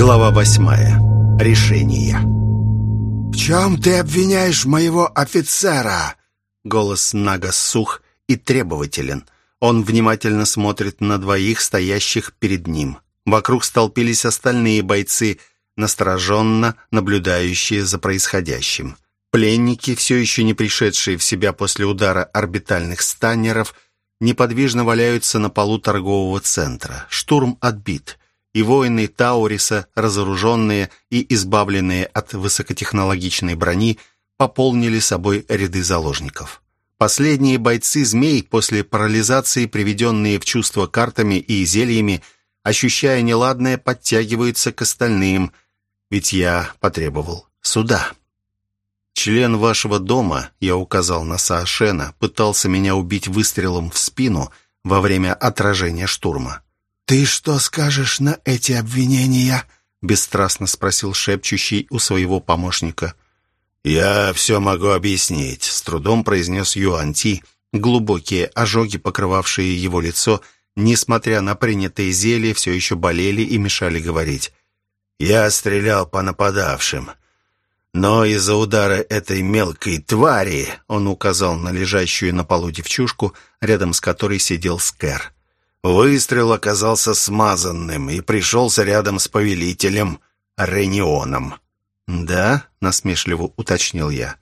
Глава восьмая. Решение. «В чем ты обвиняешь моего офицера?» Голос Нага сух и требователен. Он внимательно смотрит на двоих, стоящих перед ним. Вокруг столпились остальные бойцы, настороженно наблюдающие за происходящим. Пленники, все еще не пришедшие в себя после удара орбитальных станнеров, неподвижно валяются на полу торгового центра. Штурм отбит и воины Тауриса, разоруженные и избавленные от высокотехнологичной брони, пополнили собой ряды заложников. Последние бойцы змей, после парализации, приведенные в чувство картами и зельями, ощущая неладное, подтягиваются к остальным, ведь я потребовал суда. Член вашего дома, я указал на Саашена, пытался меня убить выстрелом в спину во время отражения штурма. «Ты что скажешь на эти обвинения?» — бесстрастно спросил шепчущий у своего помощника. «Я все могу объяснить», — с трудом произнес Юанти. Глубокие ожоги, покрывавшие его лицо, несмотря на принятые зелья, все еще болели и мешали говорить. «Я стрелял по нападавшим. Но из-за удара этой мелкой твари, он указал на лежащую на полу девчушку, рядом с которой сидел Скэр, Выстрел оказался смазанным и пришелся рядом с повелителем Ренионом. «Да?» — насмешливо уточнил я.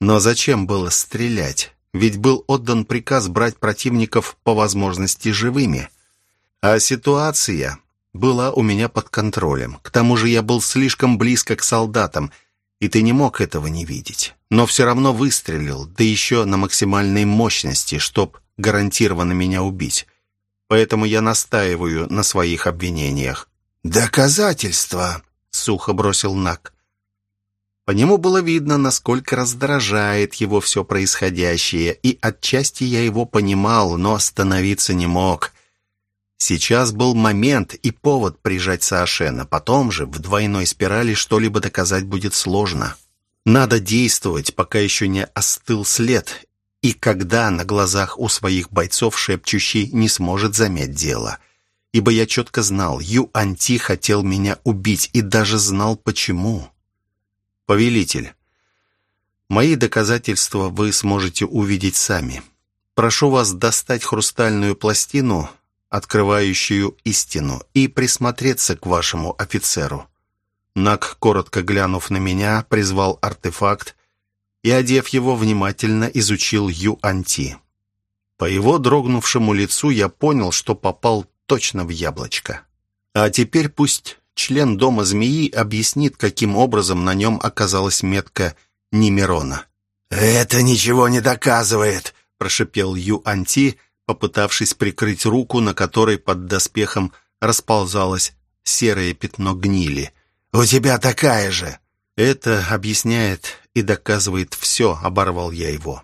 «Но зачем было стрелять? Ведь был отдан приказ брать противников по возможности живыми. А ситуация была у меня под контролем. К тому же я был слишком близко к солдатам, и ты не мог этого не видеть. Но все равно выстрелил, да еще на максимальной мощности, чтоб гарантированно меня убить поэтому я настаиваю на своих обвинениях». «Доказательства!» — сухо бросил Нак. По нему было видно, насколько раздражает его все происходящее, и отчасти я его понимал, но остановиться не мог. Сейчас был момент и повод прижать Саашена, потом же в двойной спирали что-либо доказать будет сложно. Надо действовать, пока еще не остыл след, и когда на глазах у своих бойцов шепчущий не сможет замять дело. Ибо я четко знал, Ю Анти хотел меня убить, и даже знал почему. Повелитель, мои доказательства вы сможете увидеть сами. Прошу вас достать хрустальную пластину, открывающую истину, и присмотреться к вашему офицеру. Нак, коротко глянув на меня, призвал артефакт, и, одев его, внимательно изучил Ю-Анти. По его дрогнувшему лицу я понял, что попал точно в яблочко. А теперь пусть член дома змеи объяснит, каким образом на нем оказалась метка Немирона. «Это ничего не доказывает», — прошипел Ю-Анти, попытавшись прикрыть руку, на которой под доспехом расползалось серое пятно гнили. «У тебя такая же». Это объясняет и доказывает все, оборвал я его.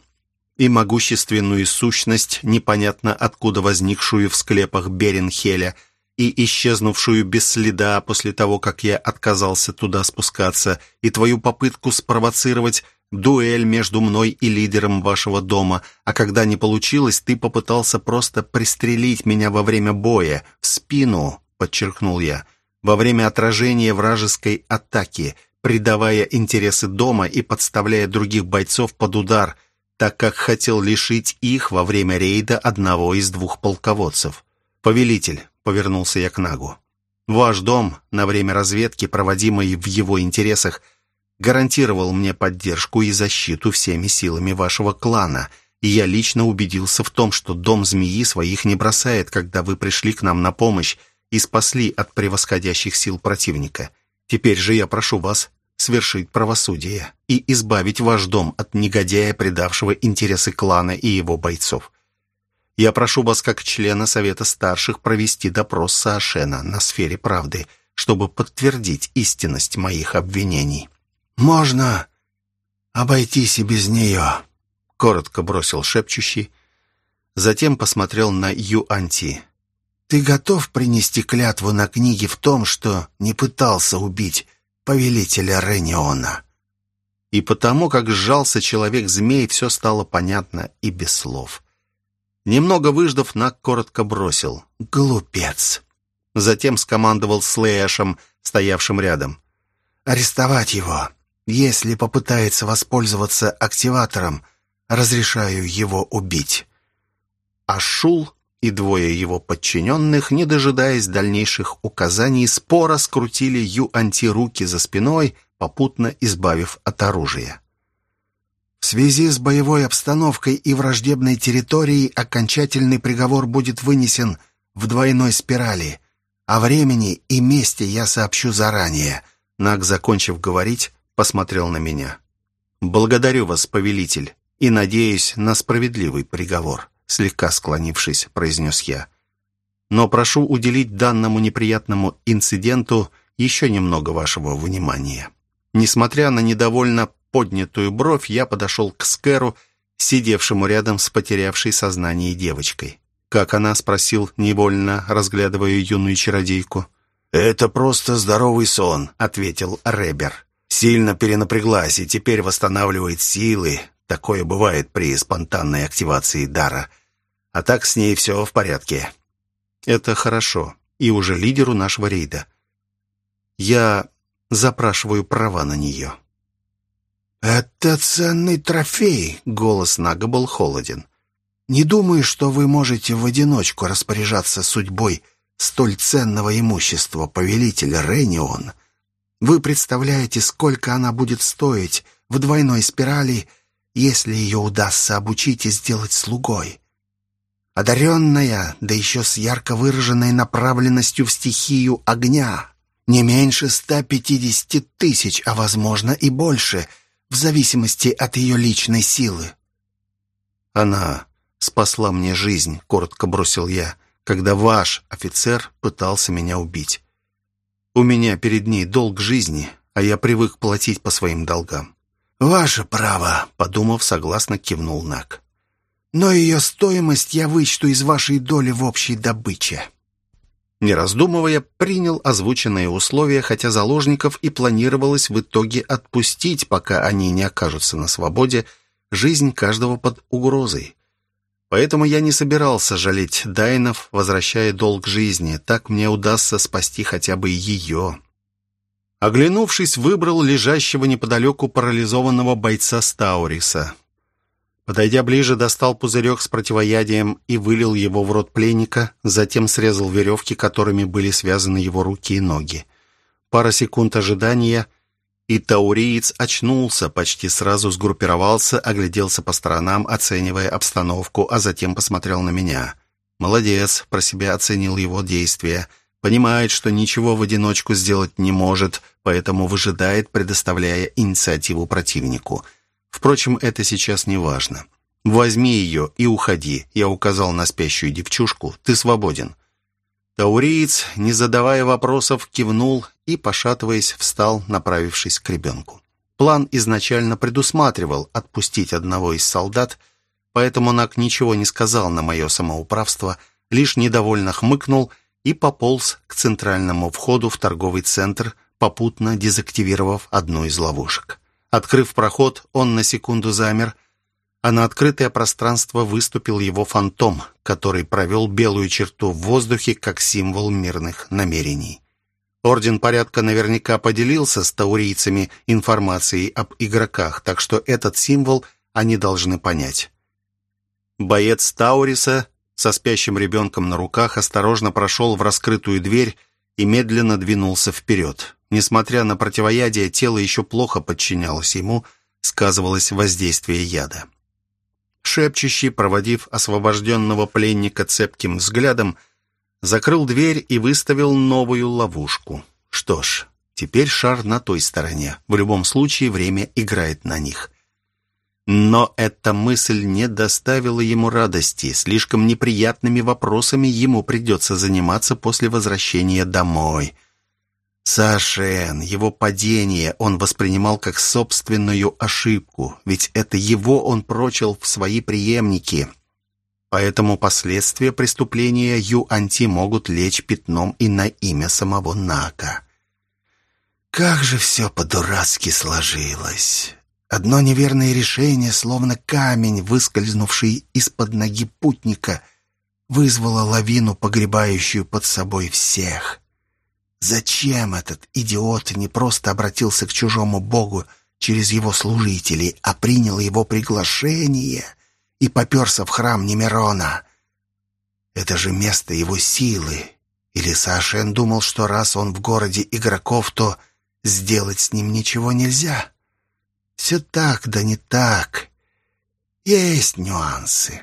И могущественную сущность, непонятно откуда возникшую в склепах Беренхеля, и исчезнувшую без следа после того, как я отказался туда спускаться, и твою попытку спровоцировать дуэль между мной и лидером вашего дома, а когда не получилось, ты попытался просто пристрелить меня во время боя, в спину, подчеркнул я, во время отражения вражеской атаки, предавая интересы дома и подставляя других бойцов под удар, так как хотел лишить их во время рейда одного из двух полководцев. «Повелитель», — повернулся я к Нагу, — «ваш дом на время разведки, проводимой в его интересах, гарантировал мне поддержку и защиту всеми силами вашего клана, и я лично убедился в том, что дом змеи своих не бросает, когда вы пришли к нам на помощь и спасли от превосходящих сил противника. Теперь же я прошу вас свершить правосудие и избавить ваш дом от негодяя, предавшего интересы клана и его бойцов. Я прошу вас, как члена Совета Старших, провести допрос Саашена на сфере правды, чтобы подтвердить истинность моих обвинений». «Можно обойтись и без нее», — коротко бросил шепчущий. Затем посмотрел на Юанти. «Ты готов принести клятву на книге в том, что не пытался убить повелителя Рениона. И потому, как сжался человек-змей, все стало понятно и без слов. Немного выждав, Нак коротко бросил. «Глупец!» Затем скомандовал Слэшем, стоявшим рядом. «Арестовать его. Если попытается воспользоваться активатором, разрешаю его убить». Ашул и двое его подчиненных, не дожидаясь дальнейших указаний, споро скрутили Ю-Анти руки за спиной, попутно избавив от оружия. В связи с боевой обстановкой и враждебной территорией окончательный приговор будет вынесен в двойной спирали. О времени и месте я сообщу заранее. Наг, закончив говорить, посмотрел на меня. «Благодарю вас, повелитель, и надеюсь на справедливый приговор», слегка склонившись, произнес я. «Но прошу уделить данному неприятному инциденту еще немного вашего внимания». Несмотря на недовольно поднятую бровь, я подошел к Скеру, сидевшему рядом с потерявшей сознание девочкой. «Как она?» — спросил, невольно разглядывая юную чародейку. «Это просто здоровый сон», — ответил Ребер. «Сильно перенапряглась и теперь восстанавливает силы. Такое бывает при спонтанной активации дара. А так с ней все в порядке». «Это хорошо. И уже лидеру нашего рейда. Я запрашиваю права на нее». «Это ценный трофей», — голос Нага был холоден. «Не думаю, что вы можете в одиночку распоряжаться судьбой столь ценного имущества повелителя Ренион. Вы представляете, сколько она будет стоить в двойной спирали, если ее удастся обучить и сделать слугой. Одаренная, да еще с ярко выраженной направленностью в стихию огня. Не меньше 150 тысяч, а возможно и больше, в зависимости от ее личной силы. «Она спасла мне жизнь», — коротко бросил я, «когда ваш офицер пытался меня убить. У меня перед ней долг жизни, а я привык платить по своим долгам». «Ваше право», — подумав, согласно кивнул Нак. «Но ее стоимость я вычту из вашей доли в общей добыче». Не раздумывая, принял озвученные условия, хотя заложников и планировалось в итоге отпустить, пока они не окажутся на свободе, жизнь каждого под угрозой. Поэтому я не собирался жалеть Дайнов, возвращая долг жизни. Так мне удастся спасти хотя бы ее. Оглянувшись, выбрал лежащего неподалеку парализованного бойца Стауриса. Подойдя ближе, достал пузырек с противоядием и вылил его в рот пленника, затем срезал веревки, которыми были связаны его руки и ноги. Пара секунд ожидания, и тауриец очнулся, почти сразу сгруппировался, огляделся по сторонам, оценивая обстановку, а затем посмотрел на меня. «Молодец», — про себя оценил его действия. «Понимает, что ничего в одиночку сделать не может, поэтому выжидает, предоставляя инициативу противнику». Впрочем, это сейчас не важно. «Возьми ее и уходи», — я указал на спящую девчушку. «Ты свободен». Тауриец, не задавая вопросов, кивнул и, пошатываясь, встал, направившись к ребенку. План изначально предусматривал отпустить одного из солдат, поэтому Нак ничего не сказал на мое самоуправство, лишь недовольно хмыкнул и пополз к центральному входу в торговый центр, попутно дезактивировав одну из ловушек. Открыв проход, он на секунду замер, а на открытое пространство выступил его фантом, который провел белую черту в воздухе как символ мирных намерений. Орден порядка наверняка поделился с таурийцами информацией об игроках, так что этот символ они должны понять. Боец Тауриса со спящим ребенком на руках осторожно прошел в раскрытую дверь и медленно двинулся вперед. Несмотря на противоядие, тело еще плохо подчинялось ему, сказывалось воздействие яда. Шепчущий, проводив освобожденного пленника цепким взглядом, закрыл дверь и выставил новую ловушку. Что ж, теперь шар на той стороне. В любом случае время играет на них. Но эта мысль не доставила ему радости. Слишком неприятными вопросами ему придется заниматься после возвращения домой – Сашен, его падение он воспринимал как собственную ошибку, ведь это его он прочил в свои преемники. Поэтому последствия преступления Ю-Анти могут лечь пятном и на имя самого Нака. Как же все по-дурацки сложилось. Одно неверное решение, словно камень, выскользнувший из-под ноги путника, вызвало лавину, погребающую под собой всех. Зачем этот идиот не просто обратился к чужому богу через его служителей, а принял его приглашение и поперся в храм Немирона? Это же место его силы. Или Сашен думал, что раз он в городе игроков, то сделать с ним ничего нельзя? Все так, да не так. Есть нюансы.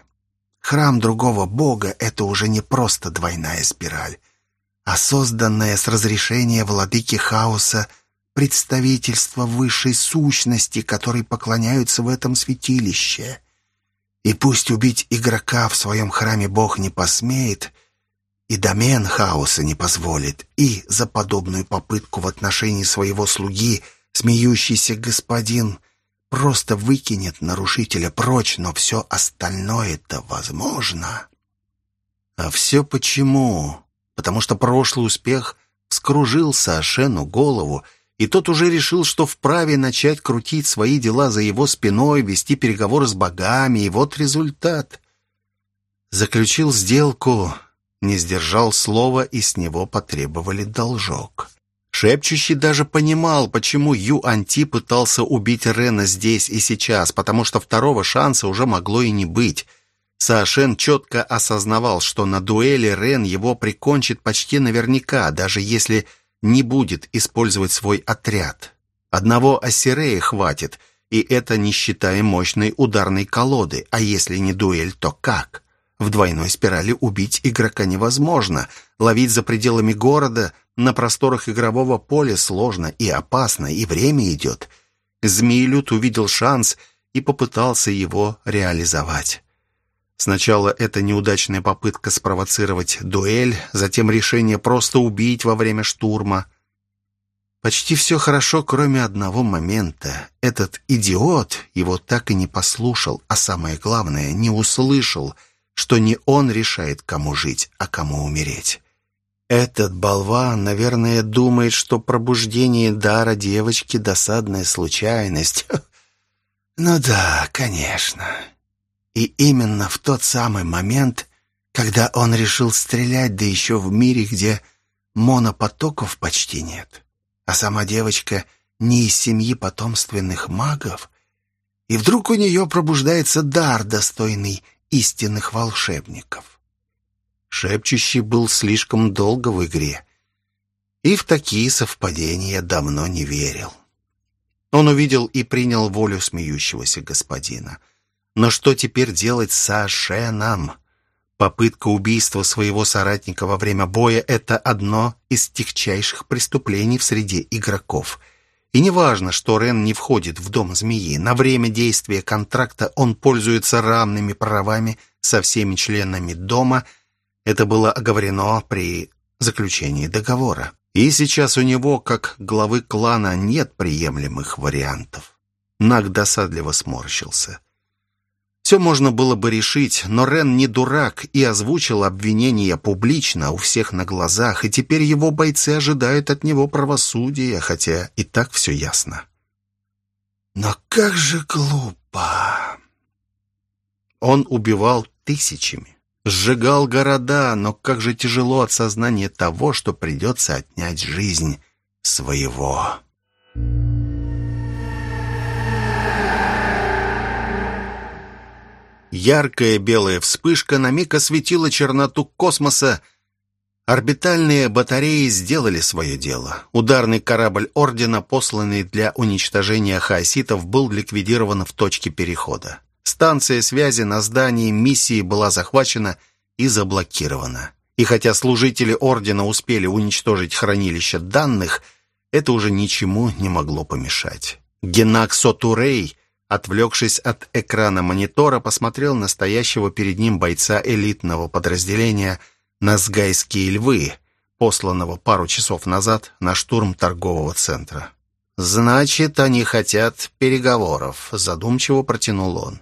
Храм другого бога — это уже не просто двойная спираль, а созданное с разрешения владыки хаоса представительство высшей сущности, которой поклоняются в этом святилище. И пусть убить игрока в своем храме бог не посмеет, и домен хаоса не позволит, и за подобную попытку в отношении своего слуги смеющийся господин просто выкинет нарушителя прочь, но все остальное-то возможно. А все почему? Потому что прошлый успех вскружил Саошену голову, и тот уже решил, что вправе начать крутить свои дела за его спиной, вести переговоры с богами, и вот результат. Заключил сделку, не сдержал слова, и с него потребовали должок. Шепчущий даже понимал, почему Ю Анти пытался убить Рена здесь и сейчас, потому что второго шанса уже могло и не быть. Саошен четко осознавал, что на дуэли Рен его прикончит почти наверняка, даже если не будет использовать свой отряд. Одного Ассирея хватит, и это не считая мощной ударной колоды, а если не дуэль, то как? В двойной спирали убить игрока невозможно. Ловить за пределами города на просторах игрового поля сложно и опасно, и время идет. Змеилют увидел шанс и попытался его реализовать. Сначала это неудачная попытка спровоцировать дуэль, затем решение просто убить во время штурма. Почти все хорошо, кроме одного момента. Этот идиот его так и не послушал, а самое главное, не услышал — что не он решает, кому жить, а кому умереть. Этот болван, наверное, думает, что пробуждение дара девочки — досадная случайность. Ну да, конечно. И именно в тот самый момент, когда он решил стрелять, да еще в мире, где монопотоков почти нет, а сама девочка не из семьи потомственных магов, и вдруг у нее пробуждается дар, достойный истинных волшебников. Шепчущий был слишком долго в игре, и в такие совпадения давно не верил. Он увидел и принял волю смеющегося господина. Но что теперь делать с Ашеном? Попытка убийства своего соратника во время боя — это одно из тягчайших преступлений в среде игроков — и не важно, что Рен не входит в дом змеи. На время действия контракта он пользуется равными правами со всеми членами дома. Это было оговорено при заключении договора. И сейчас у него, как главы клана, нет приемлемых вариантов. Наг досадливо сморщился. Все можно было бы решить, но Рен не дурак и озвучил обвинение публично у всех на глазах, и теперь его бойцы ожидают от него правосудия, хотя и так все ясно. Но как же глупо! Он убивал тысячами, сжигал города, но как же тяжело от сознания того, что придется отнять жизнь своего. Яркая белая вспышка на миг осветила черноту космоса. Орбитальные батареи сделали свое дело. Ударный корабль Ордена, посланный для уничтожения хаоситов, был ликвидирован в точке перехода. Станция связи на здании миссии была захвачена и заблокирована. И хотя служители Ордена успели уничтожить хранилище данных, это уже ничему не могло помешать. Генак Сотурей отвлекшись от экрана монитора, посмотрел на стоящего перед ним бойца элитного подразделения «Назгайские львы», посланного пару часов назад на штурм торгового центра. «Значит, они хотят переговоров», — задумчиво протянул он.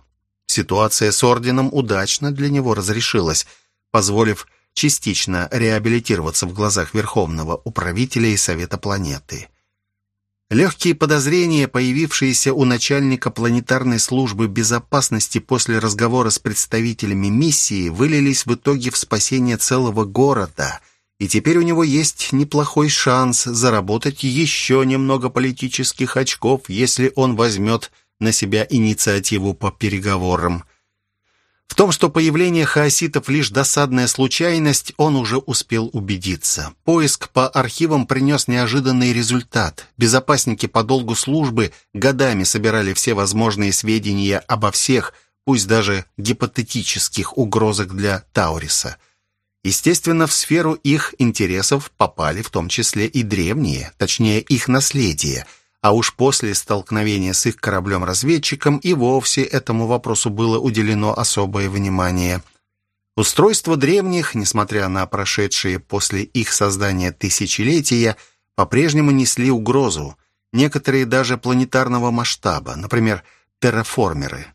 Ситуация с орденом удачно для него разрешилась, позволив частично реабилитироваться в глазах Верховного Управителя и Совета планеты. Легкие подозрения, появившиеся у начальника планетарной службы безопасности после разговора с представителями миссии, вылились в итоге в спасение целого города, и теперь у него есть неплохой шанс заработать еще немного политических очков, если он возьмет на себя инициативу по переговорам. В том, что появление хаоситов лишь досадная случайность, он уже успел убедиться. Поиск по архивам принес неожиданный результат. Безопасники по долгу службы годами собирали все возможные сведения обо всех, пусть даже гипотетических угрозах для Тауриса. Естественно, в сферу их интересов попали в том числе и древние, точнее их наследие – а уж после столкновения с их кораблем-разведчиком и вовсе этому вопросу было уделено особое внимание. Устройство древних, несмотря на прошедшие после их создания тысячелетия, по-прежнему несли угрозу, некоторые даже планетарного масштаба, например, терраформеры.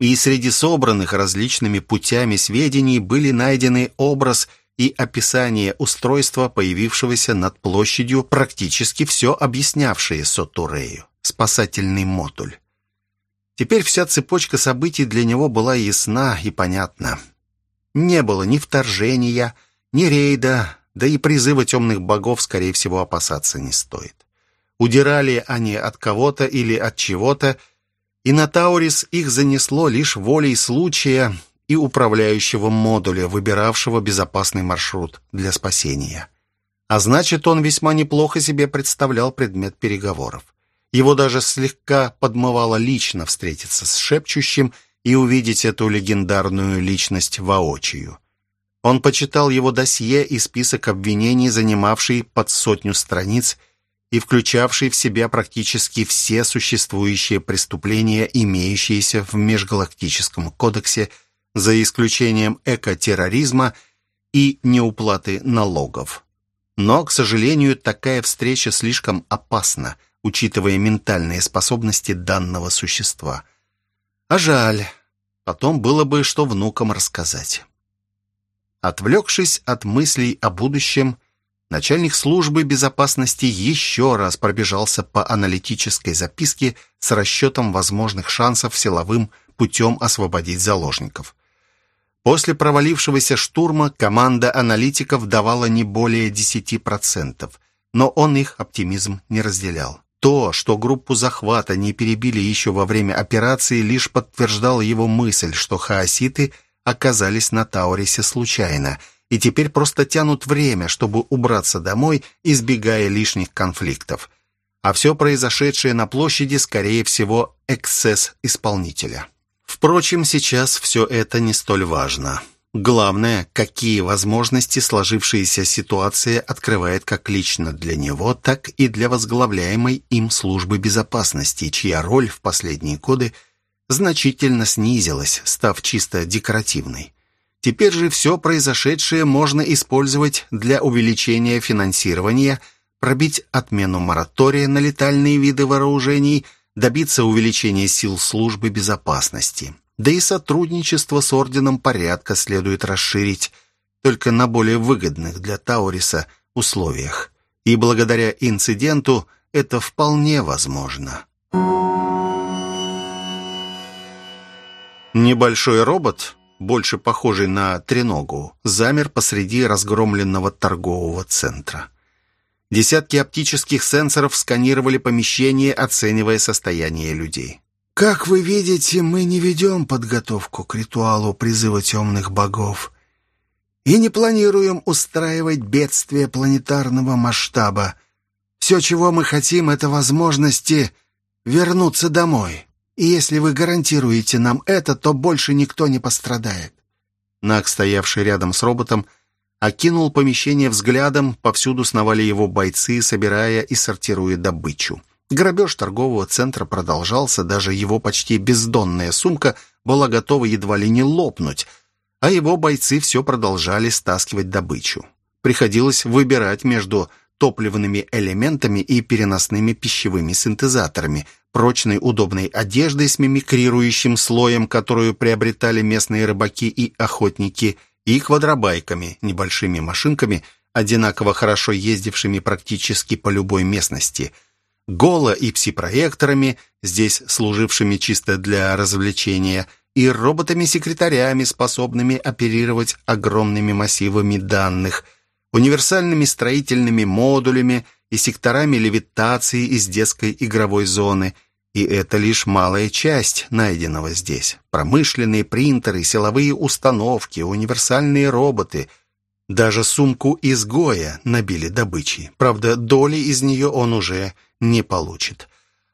И среди собранных различными путями сведений были найдены образ и описание устройства, появившегося над площадью, практически все объяснявшее Сотурею. Спасательный модуль. Теперь вся цепочка событий для него была ясна и понятна. Не было ни вторжения, ни рейда, да и призыва темных богов, скорее всего, опасаться не стоит. Удирали они от кого-то или от чего-то, и на Таурис их занесло лишь волей случая и управляющего модуля, выбиравшего безопасный маршрут для спасения. А значит, он весьма неплохо себе представлял предмет переговоров. Его даже слегка подмывало лично встретиться с шепчущим и увидеть эту легендарную личность воочию. Он почитал его досье и список обвинений, занимавший под сотню страниц и включавший в себя практически все существующие преступления, имеющиеся в Межгалактическом кодексе за исключением экотерроризма и неуплаты налогов. Но, к сожалению, такая встреча слишком опасна, учитывая ментальные способности данного существа. А жаль, потом было бы что внукам рассказать. Отвлекшись от мыслей о будущем, начальник службы безопасности еще раз пробежался по аналитической записке с расчетом возможных шансов силовым путем освободить заложников. После провалившегося штурма команда аналитиков давала не более 10%, но он их оптимизм не разделял. То, что группу захвата не перебили еще во время операции, лишь подтверждало его мысль, что хаоситы оказались на Таурисе случайно и теперь просто тянут время, чтобы убраться домой, избегая лишних конфликтов. А все произошедшее на площади, скорее всего, эксцесс исполнителя. Впрочем, сейчас все это не столь важно. Главное, какие возможности сложившаяся ситуация открывает как лично для него, так и для возглавляемой им службы безопасности, чья роль в последние годы значительно снизилась, став чисто декоративной. Теперь же все произошедшее можно использовать для увеличения финансирования, пробить отмену моратория на летальные виды вооружений – добиться увеличения сил службы безопасности. Да и сотрудничество с Орденом Порядка следует расширить только на более выгодных для Тауриса условиях. И благодаря инциденту это вполне возможно. Небольшой робот, больше похожий на треногу, замер посреди разгромленного торгового центра. Десятки оптических сенсоров сканировали помещение, оценивая состояние людей. «Как вы видите, мы не ведем подготовку к ритуалу призыва темных богов и не планируем устраивать бедствия планетарного масштаба. Все, чего мы хотим, это возможности вернуться домой. И если вы гарантируете нам это, то больше никто не пострадает». Нак, стоявший рядом с роботом, окинул помещение взглядом, повсюду сновали его бойцы, собирая и сортируя добычу. Грабеж торгового центра продолжался, даже его почти бездонная сумка была готова едва ли не лопнуть, а его бойцы все продолжали стаскивать добычу. Приходилось выбирать между топливными элементами и переносными пищевыми синтезаторами, прочной удобной одеждой с мимикрирующим слоем, которую приобретали местные рыбаки и охотники – и квадробайками, небольшими машинками, одинаково хорошо ездившими практически по любой местности. Голо и пси-проекторами, здесь служившими чисто для развлечения, и роботами-секретарями, способными оперировать огромными массивами данных, универсальными строительными модулями и секторами левитации из детской игровой зоны – и это лишь малая часть найденного здесь. Промышленные принтеры, силовые установки, универсальные роботы. Даже сумку изгоя набили добычей. Правда, доли из нее он уже не получит.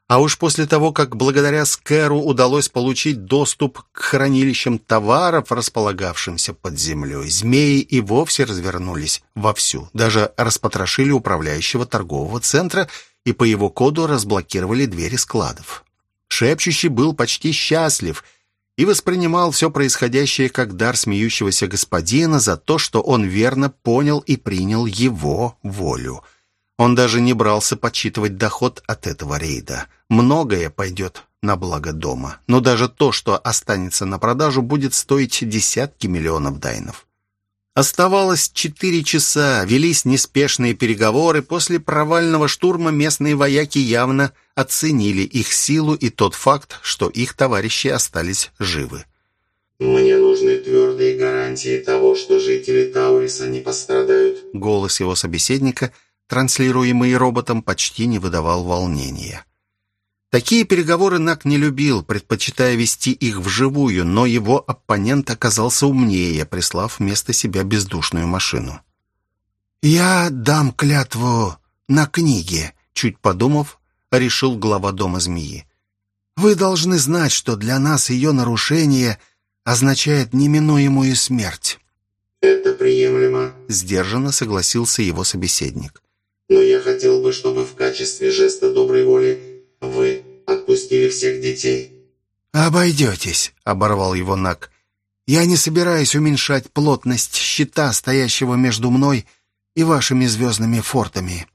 А уж после того, как благодаря Скэру удалось получить доступ к хранилищам товаров, располагавшимся под землей, змеи и вовсе развернулись вовсю. Даже распотрошили управляющего торгового центра – и по его коду разблокировали двери складов. Шепчущий был почти счастлив и воспринимал все происходящее как дар смеющегося господина за то, что он верно понял и принял его волю. Он даже не брался подсчитывать доход от этого рейда. Многое пойдет на благо дома, но даже то, что останется на продажу, будет стоить десятки миллионов дайнов. Оставалось четыре часа, велись неспешные переговоры. После провального штурма местные вояки явно оценили их силу и тот факт, что их товарищи остались живы. «Мне нужны твердые гарантии того, что жители Тауриса не пострадают». Голос его собеседника, транслируемый роботом, почти не выдавал волнения. Такие переговоры Нак не любил, предпочитая вести их вживую, но его оппонент оказался умнее, прислав вместо себя бездушную машину. «Я дам клятву на книге», — чуть подумав, решил глава дома змеи. «Вы должны знать, что для нас ее нарушение означает неминуемую смерть». «Это приемлемо», — сдержанно согласился его собеседник. «Но я хотел бы, чтобы в качестве жеста доброй воли вы отпустили всех детей». «Обойдетесь», — оборвал его Нак. «Я не собираюсь уменьшать плотность щита, стоящего между мной и вашими звездными фортами».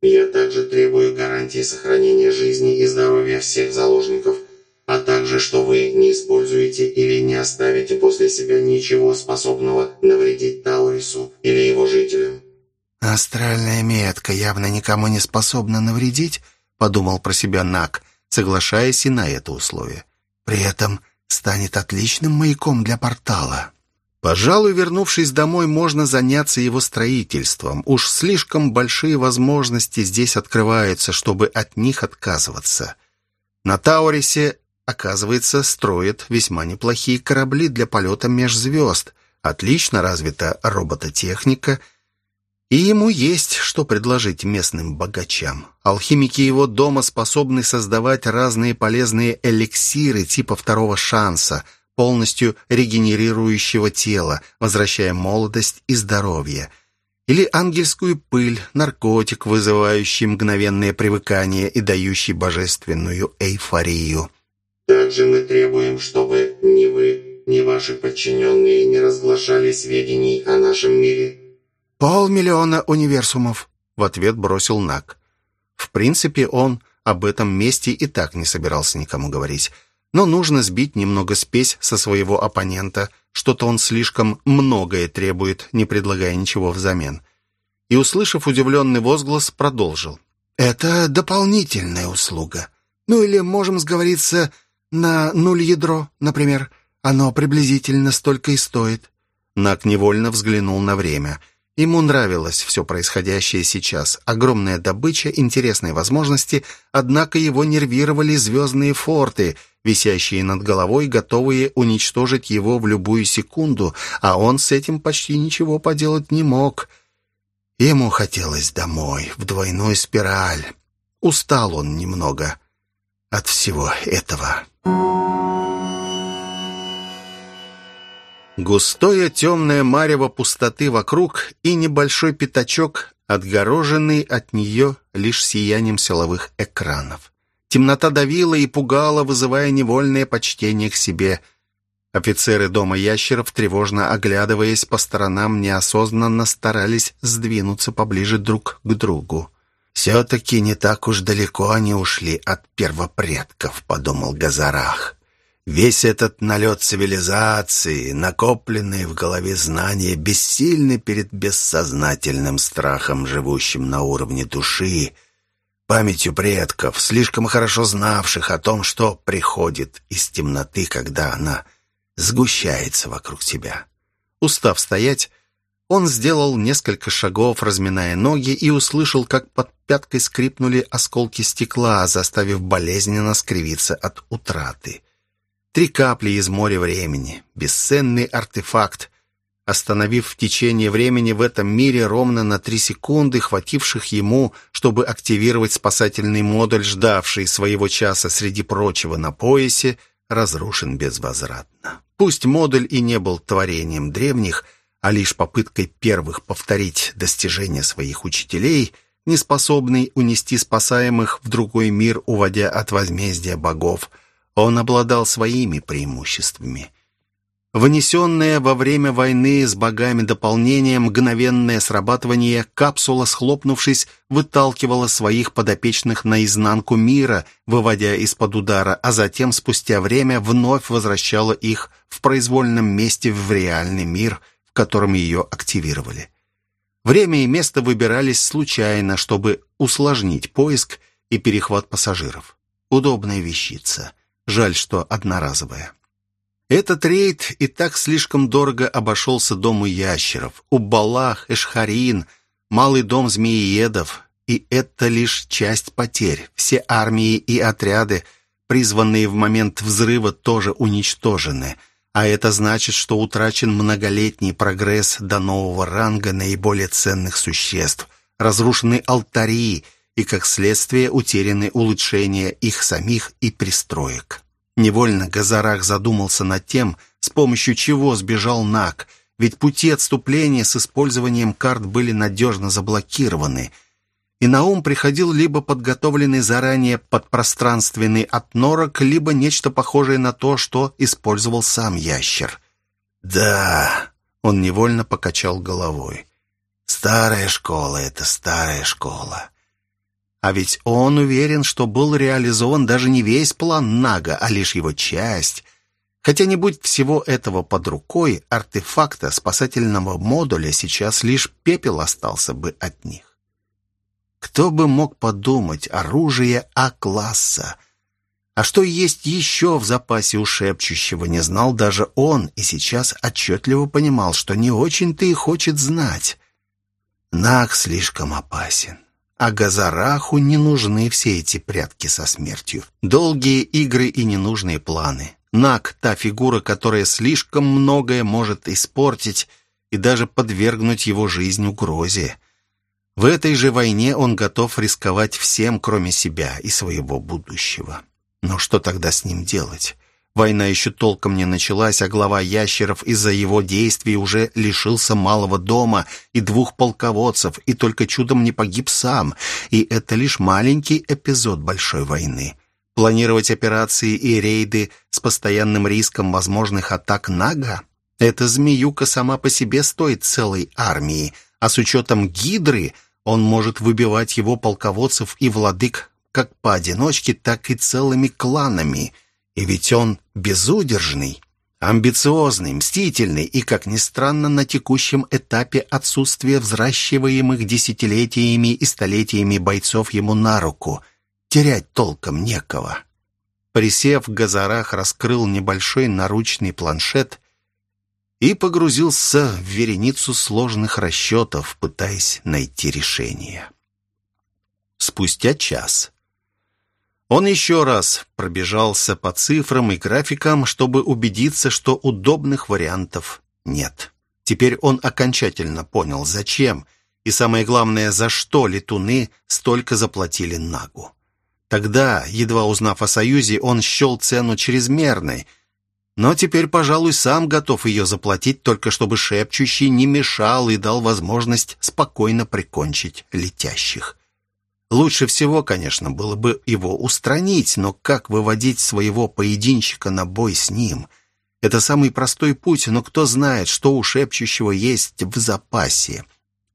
«Я также требую гарантии сохранения жизни и здоровья всех заложников, а также, что вы не используете или не оставите после себя ничего способного навредить Таурису или его жителям». «Астральная метка явно никому не способна навредить», — подумал про себя Нак, соглашаясь и на это условие. «При этом станет отличным маяком для портала». Пожалуй, вернувшись домой, можно заняться его строительством. Уж слишком большие возможности здесь открываются, чтобы от них отказываться. На Таурисе, оказывается, строят весьма неплохие корабли для полета межзвезд. Отлично развита робототехника — и ему есть что предложить местным богачам. Алхимики его дома способны создавать разные полезные эликсиры типа второго шанса, полностью регенерирующего тела, возвращая молодость и здоровье. Или ангельскую пыль, наркотик, вызывающий мгновенное привыкание и дающий божественную эйфорию. Также мы требуем, чтобы ни вы, ни ваши подчиненные не разглашали сведений о нашем мире «Полмиллиона универсумов», — в ответ бросил Нак. В принципе, он об этом месте и так не собирался никому говорить. Но нужно сбить немного спесь со своего оппонента, что-то он слишком многое требует, не предлагая ничего взамен. И, услышав удивленный возглас, продолжил. «Это дополнительная услуга. Ну или можем сговориться на нуль ядро, например. Оно приблизительно столько и стоит». Нак невольно взглянул на время — Ему нравилось все происходящее сейчас. Огромная добыча, интересные возможности, однако его нервировали звездные форты, висящие над головой, готовые уничтожить его в любую секунду, а он с этим почти ничего поделать не мог. Ему хотелось домой, в двойную спираль. Устал он немного от всего этого. Густое темное марево пустоты вокруг и небольшой пятачок, отгороженный от нее лишь сиянием силовых экранов. Темнота давила и пугала, вызывая невольное почтение к себе. Офицеры дома ящеров, тревожно оглядываясь по сторонам, неосознанно старались сдвинуться поближе друг к другу. «Все-таки не так уж далеко они ушли от первопредков», — подумал Газарах. Весь этот налет цивилизации, накопленные в голове знания, бессильны перед бессознательным страхом, живущим на уровне души. памятью предков, слишком хорошо знавших о том, что приходит из темноты, когда она сгущается вокруг тебя. Устав стоять, он сделал несколько шагов, разминая ноги, и услышал, как под пяткой скрипнули осколки стекла, заставив болезненно скривиться от утраты. Три капли из моря времени, бесценный артефакт, остановив в течение времени в этом мире ровно на три секунды, хвативших ему, чтобы активировать спасательный модуль, ждавший своего часа среди прочего на поясе, разрушен безвозвратно. Пусть модуль и не был творением древних, а лишь попыткой первых повторить достижения своих учителей, не способный унести спасаемых в другой мир, уводя от возмездия богов, он обладал своими преимуществами. Внесенное во время войны с богами дополнение, мгновенное срабатывание, капсула, схлопнувшись, выталкивала своих подопечных наизнанку мира, выводя из-под удара, а затем, спустя время, вновь возвращала их в произвольном месте в реальный мир – котором ее активировали. Время и место выбирались случайно, чтобы усложнить поиск и перехват пассажиров. Удобная вещица. Жаль, что одноразовая. Этот рейд и так слишком дорого обошелся дому ящеров. Убалах, Эшхарин, малый дом змеиедов. И это лишь часть потерь. Все армии и отряды, призванные в момент взрыва, тоже уничтожены – а это значит, что утрачен многолетний прогресс до нового ранга наиболее ценных существ, разрушены алтари и, как следствие, утеряны улучшения их самих и пристроек. Невольно Газарах задумался над тем, с помощью чего сбежал Нак, ведь пути отступления с использованием карт были надежно заблокированы – и на ум приходил либо подготовленный заранее подпространственный отнорок, либо нечто похожее на то, что использовал сам ящер. «Да», — он невольно покачал головой, — «старая школа — это старая школа». А ведь он уверен, что был реализован даже не весь план Нага, а лишь его часть. Хотя не будь всего этого под рукой, артефакта спасательного модуля сейчас лишь пепел остался бы от них. Кто бы мог подумать, оружие А-класса. А что есть еще в запасе у шепчущего, не знал даже он, и сейчас отчетливо понимал, что не очень-то и хочет знать. Нах слишком опасен. А Газараху не нужны все эти прятки со смертью. Долгие игры и ненужные планы. Нак — та фигура, которая слишком многое может испортить и даже подвергнуть его жизнь угрозе. В этой же войне он готов рисковать всем, кроме себя и своего будущего. Но что тогда с ним делать? Война еще толком не началась, а глава ящеров из-за его действий уже лишился малого дома и двух полководцев, и только чудом не погиб сам. И это лишь маленький эпизод большой войны. Планировать операции и рейды с постоянным риском возможных атак Нага? Эта змеюка сама по себе стоит целой армии, а с учетом Гидры – он может выбивать его полководцев и владык как поодиночке, так и целыми кланами. И ведь он безудержный, амбициозный, мстительный и, как ни странно, на текущем этапе отсутствия взращиваемых десятилетиями и столетиями бойцов ему на руку. Терять толком некого. Присев, Газарах раскрыл небольшой наручный планшет и погрузился в вереницу сложных расчетов, пытаясь найти решение. Спустя час он еще раз пробежался по цифрам и графикам, чтобы убедиться, что удобных вариантов нет. Теперь он окончательно понял, зачем и, самое главное, за что летуны столько заплатили Нагу. Тогда, едва узнав о Союзе, он счел цену чрезмерной – но теперь, пожалуй, сам готов ее заплатить, только чтобы шепчущий не мешал и дал возможность спокойно прикончить летящих. Лучше всего, конечно, было бы его устранить, но как выводить своего поединщика на бой с ним? Это самый простой путь, но кто знает, что у шепчущего есть в запасе.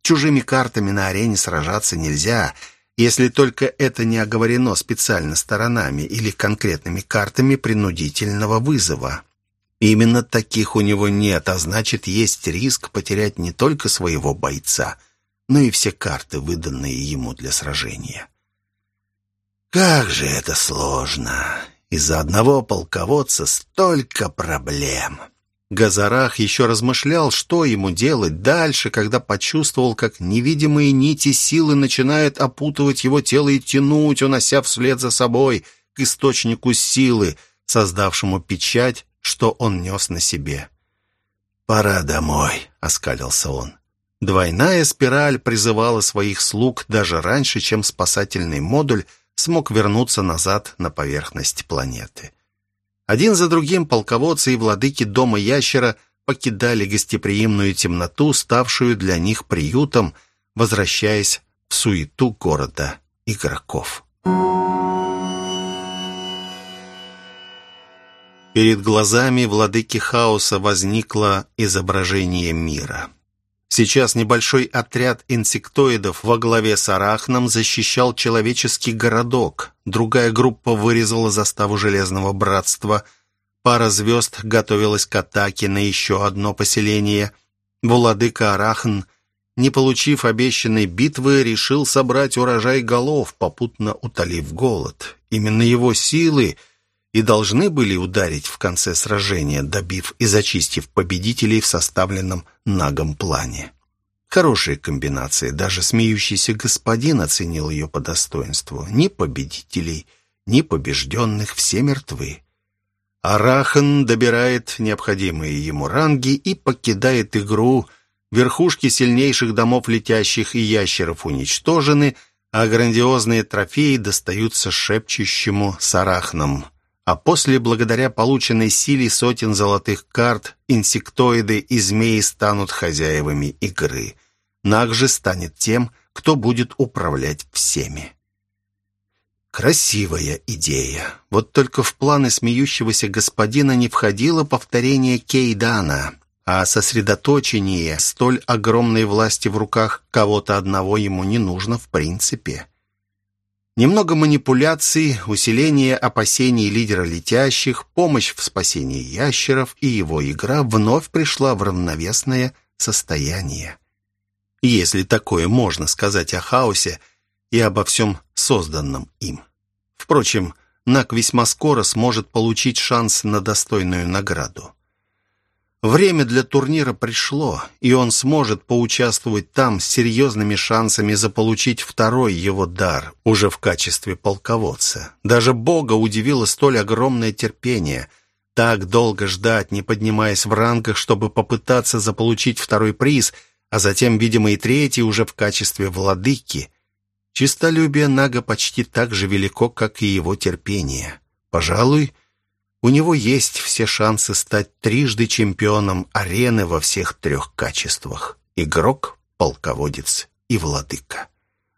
Чужими картами на арене сражаться нельзя, если только это не оговорено специально сторонами или конкретными картами принудительного вызова. Именно таких у него нет, а значит, есть риск потерять не только своего бойца, но и все карты, выданные ему для сражения. Как же это сложно! Из-за одного полководца столько проблем!» Газарах еще размышлял, что ему делать дальше, когда почувствовал, как невидимые нити силы начинают опутывать его тело и тянуть, унося вслед за собой к источнику силы, создавшему печать, что он нес на себе. «Пора домой», — оскалился он. Двойная спираль призывала своих слуг даже раньше, чем спасательный модуль смог вернуться назад на поверхность планеты. Один за другим полководцы и владыки дома ящера покидали гостеприимную темноту, ставшую для них приютом, возвращаясь в суету города игроков. Перед глазами владыки хаоса возникло изображение мира. Сейчас небольшой отряд инсектоидов во главе с Арахном защищал человеческий городок. Другая группа вырезала заставу Железного Братства. Пара звезд готовилась к атаке на еще одно поселение. Владыка Арахн, не получив обещанной битвы, решил собрать урожай голов, попутно утолив голод. Именно его силы и должны были ударить в конце сражения, добив и зачистив победителей в составленном нагом плане. Хорошая комбинация, даже смеющийся господин оценил ее по достоинству. Ни победителей, ни побежденных, все мертвы. Арахан добирает необходимые ему ранги и покидает игру. Верхушки сильнейших домов летящих и ящеров уничтожены, а грандиозные трофеи достаются шепчущему Сарахнам а после, благодаря полученной силе сотен золотых карт, инсектоиды и змеи станут хозяевами игры. Наг же станет тем, кто будет управлять всеми. Красивая идея. Вот только в планы смеющегося господина не входило повторение Кейдана, а сосредоточение столь огромной власти в руках кого-то одного ему не нужно в принципе. Немного манипуляций, усиление опасений лидера летящих, помощь в спасении ящеров, и его игра вновь пришла в равновесное состояние. Если такое можно сказать о хаосе и обо всем созданном им. Впрочем, Нак весьма скоро сможет получить шанс на достойную награду. Время для турнира пришло, и он сможет поучаствовать там с серьезными шансами заполучить второй его дар, уже в качестве полководца. Даже Бога удивило столь огромное терпение. Так долго ждать, не поднимаясь в ранках, чтобы попытаться заполучить второй приз, а затем, видимо, и третий уже в качестве владыки. Чистолюбие Нага почти так же велико, как и его терпение. Пожалуй, у него есть все шансы стать трижды чемпионом арены во всех трех качествах. Игрок, полководец и владыка.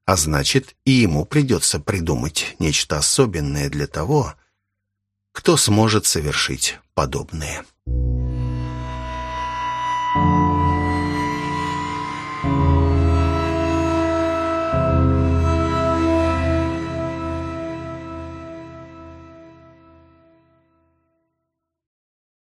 А значит, и ему придется придумать нечто особенное для того, кто сможет совершить подобное. Thank you.